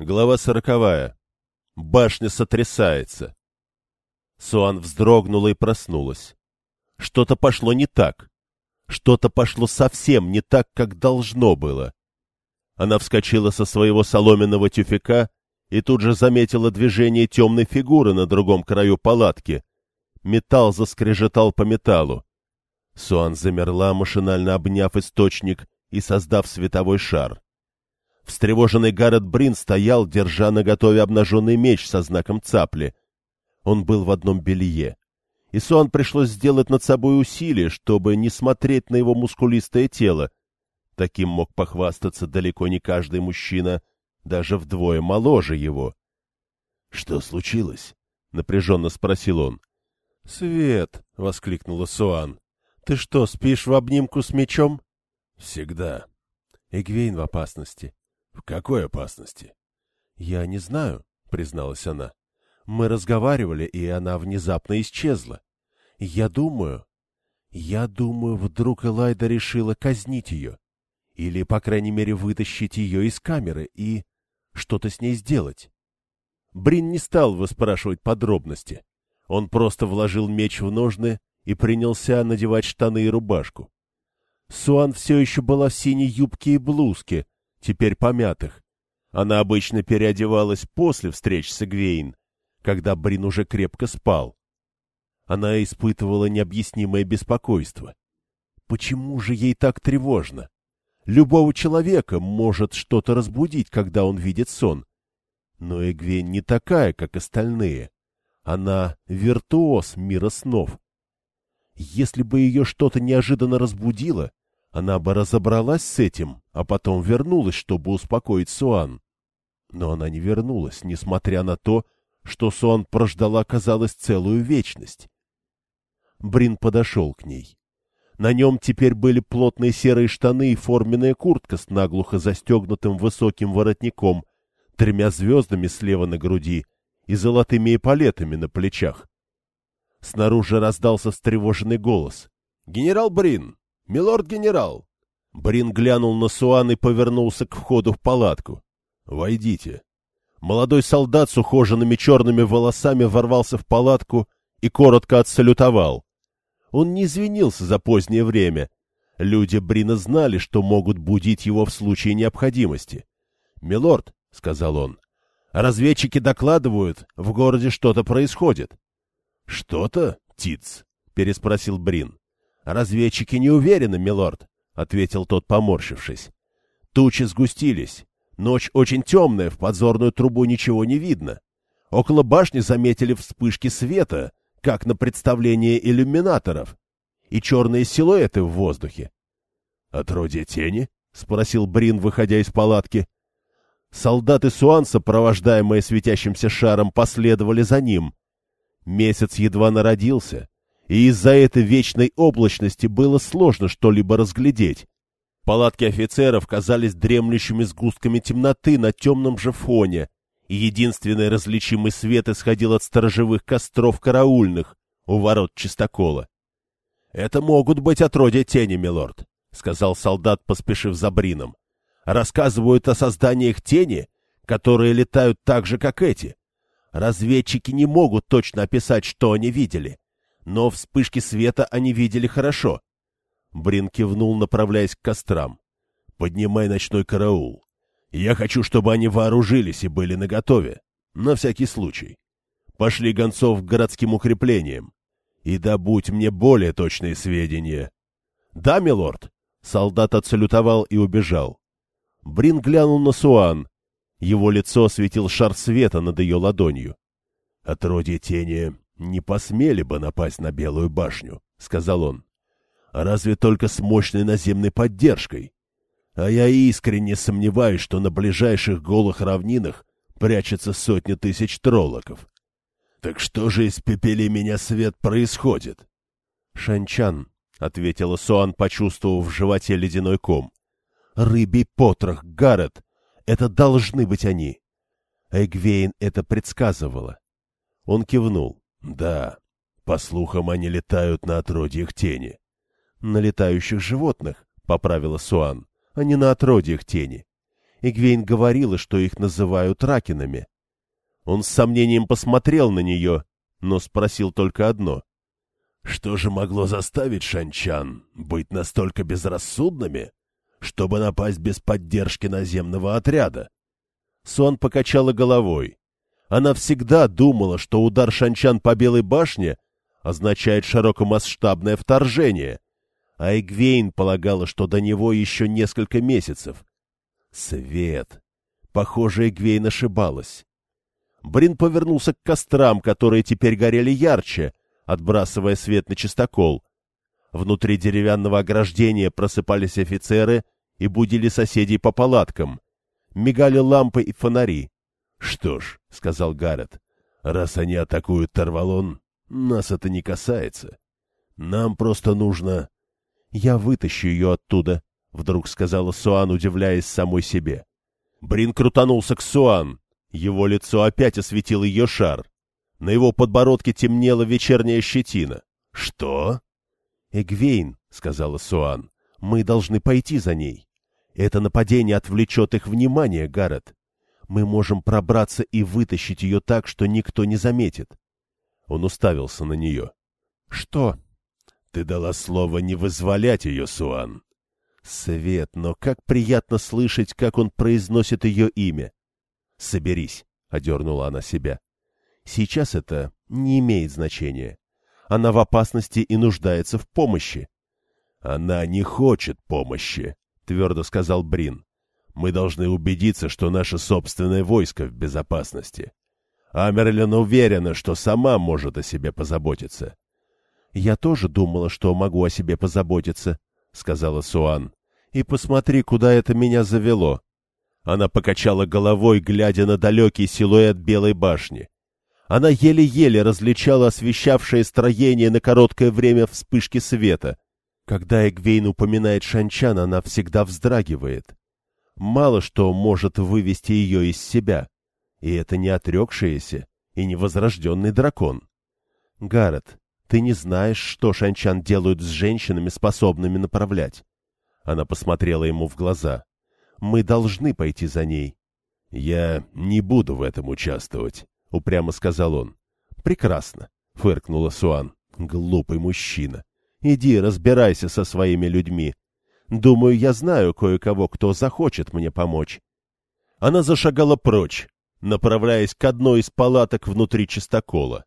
Глава сороковая. Башня сотрясается. Суан вздрогнула и проснулась. Что-то пошло не так. Что-то пошло совсем не так, как должно было. Она вскочила со своего соломенного тюфяка и тут же заметила движение темной фигуры на другом краю палатки. Металл заскрежетал по металлу. Суан замерла, машинально обняв источник и создав световой шар. Встревоженный Гаррет Брин стоял, держа наготове обнаженный меч со знаком цапли. Он был в одном белье. И Суан пришлось сделать над собой усилие, чтобы не смотреть на его мускулистое тело. Таким мог похвастаться далеко не каждый мужчина, даже вдвое моложе его. — Что случилось? — напряженно спросил он. — Свет! — воскликнула Суан. — Ты что, спишь в обнимку с мечом? — Всегда. Эгвейн в опасности. — В какой опасности? — Я не знаю, — призналась она. Мы разговаривали, и она внезапно исчезла. Я думаю... Я думаю, вдруг Элайда решила казнить ее. Или, по крайней мере, вытащить ее из камеры и что-то с ней сделать. Брин не стал выспрашивать подробности. Он просто вложил меч в ножны и принялся надевать штаны и рубашку. Суан все еще была в синей юбке и блузке, теперь помятых. Она обычно переодевалась после встреч с Эгвейн, когда Брин уже крепко спал. Она испытывала необъяснимое беспокойство. Почему же ей так тревожно? Любого человека может что-то разбудить, когда он видит сон. Но Эгвейн не такая, как остальные. Она виртуоз мира снов. Если бы ее что-то неожиданно разбудило, она бы разобралась с этим, а потом вернулась, чтобы успокоить Суан. Но она не вернулась, несмотря на то, что Суан прождала, казалось, целую вечность. Брин подошел к ней. На нем теперь были плотные серые штаны и форменная куртка с наглухо застегнутым высоким воротником, тремя звездами слева на груди и золотыми эполетами на плечах. Снаружи раздался встревоженный голос. — Генерал Брин! «Милорд-генерал!» Брин глянул на Суан и повернулся к входу в палатку. «Войдите». Молодой солдат с ухоженными черными волосами ворвался в палатку и коротко отсалютовал. Он не извинился за позднее время. Люди Брина знали, что могут будить его в случае необходимости. «Милорд», — сказал он, — «разведчики докладывают, в городе что-то происходит». «Что-то, Тиц?» — переспросил Брин. «Разведчики не уверены, милорд», — ответил тот, поморщившись. «Тучи сгустились. Ночь очень темная, в подзорную трубу ничего не видно. Около башни заметили вспышки света, как на представлении иллюминаторов, и черные силуэты в воздухе». «Отродье тени?» — спросил Брин, выходя из палатки. Солдаты Суанса, провождаемые светящимся шаром, последовали за ним. Месяц едва народился — и из-за этой вечной облачности было сложно что-либо разглядеть. Палатки офицеров казались дремлющими сгустками темноты на темном же фоне, и единственный различимый свет исходил от сторожевых костров караульных у ворот чистокола. — Это могут быть отродья тени, милорд, — сказал солдат, поспешив за Брином. — Рассказывают о созданиях тени, которые летают так же, как эти. Разведчики не могут точно описать, что они видели. — но вспышки света они видели хорошо. Брин кивнул, направляясь к кострам. «Поднимай ночной караул. Я хочу, чтобы они вооружились и были наготове. На всякий случай. Пошли гонцов к городским укреплениям. И добудь мне более точные сведения». «Да, милорд!» Солдат отсалютовал и убежал. Брин глянул на Суан. Его лицо осветил шар света над ее ладонью. Отродье тени не посмели бы напасть на Белую башню, — сказал он. — Разве только с мощной наземной поддержкой. А я искренне сомневаюсь, что на ближайших голых равнинах прячется сотни тысяч троллоков. Так что же из пепели меня свет происходит? — Шанчан, — ответила Суан, почувствовав в животе ледяной ком. — Рыбий потрох, Гаррет! Это должны быть они! Эгвейн это предсказывала. Он кивнул. Да, по слухам, они летают на отродьях тени. — На летающих животных, — поправила Суан, — а не на отродьях тени. Игвейн говорила, что их называют ракинами. Он с сомнением посмотрел на нее, но спросил только одно. Что же могло заставить шанчан быть настолько безрассудными, чтобы напасть без поддержки наземного отряда? Сон покачала головой. Она всегда думала, что удар шанчан по Белой башне означает широкомасштабное вторжение, а Эгвейн полагала, что до него еще несколько месяцев. Свет! Похоже, Эгвейн ошибалась. Брин повернулся к кострам, которые теперь горели ярче, отбрасывая свет на чистокол. Внутри деревянного ограждения просыпались офицеры и будили соседей по палаткам. Мигали лампы и фонари. — Что ж, — сказал Гаррет, — раз они атакуют Тарвалон, нас это не касается. Нам просто нужно... — Я вытащу ее оттуда, — вдруг сказала Суан, удивляясь самой себе. Брин крутанулся к Суан. Его лицо опять осветил ее шар. На его подбородке темнела вечерняя щетина. — Что? — Эгвейн, — сказала Суан, — мы должны пойти за ней. Это нападение отвлечет их внимание, Гаррет. Мы можем пробраться и вытащить ее так, что никто не заметит. Он уставился на нее. — Что? — Ты дала слово не вызволять ее, Суан. Свет, но как приятно слышать, как он произносит ее имя. — Соберись, — одернула она себя. Сейчас это не имеет значения. Она в опасности и нуждается в помощи. — Она не хочет помощи, — твердо сказал Брин. — Мы должны убедиться, что наше собственное войско в безопасности. Амерлин уверена, что сама может о себе позаботиться. — Я тоже думала, что могу о себе позаботиться, — сказала Суан. — И посмотри, куда это меня завело. Она покачала головой, глядя на далекий силуэт Белой башни. Она еле-еле различала освещавшее строение на короткое время вспышки света. Когда Эгвейн упоминает Шанчан, она всегда вздрагивает. Мало что может вывести ее из себя. И это не отрекшийся и не возрожденный дракон. Гаррет, ты не знаешь, что Шанчан делают с женщинами, способными направлять. Она посмотрела ему в глаза. Мы должны пойти за ней. Я не буду в этом участвовать упрямо сказал он. Прекрасно, фыркнула Суан. Глупый мужчина. Иди разбирайся со своими людьми. Думаю, я знаю кое-кого, кто захочет мне помочь. Она зашагала прочь, направляясь к одной из палаток внутри чистокола.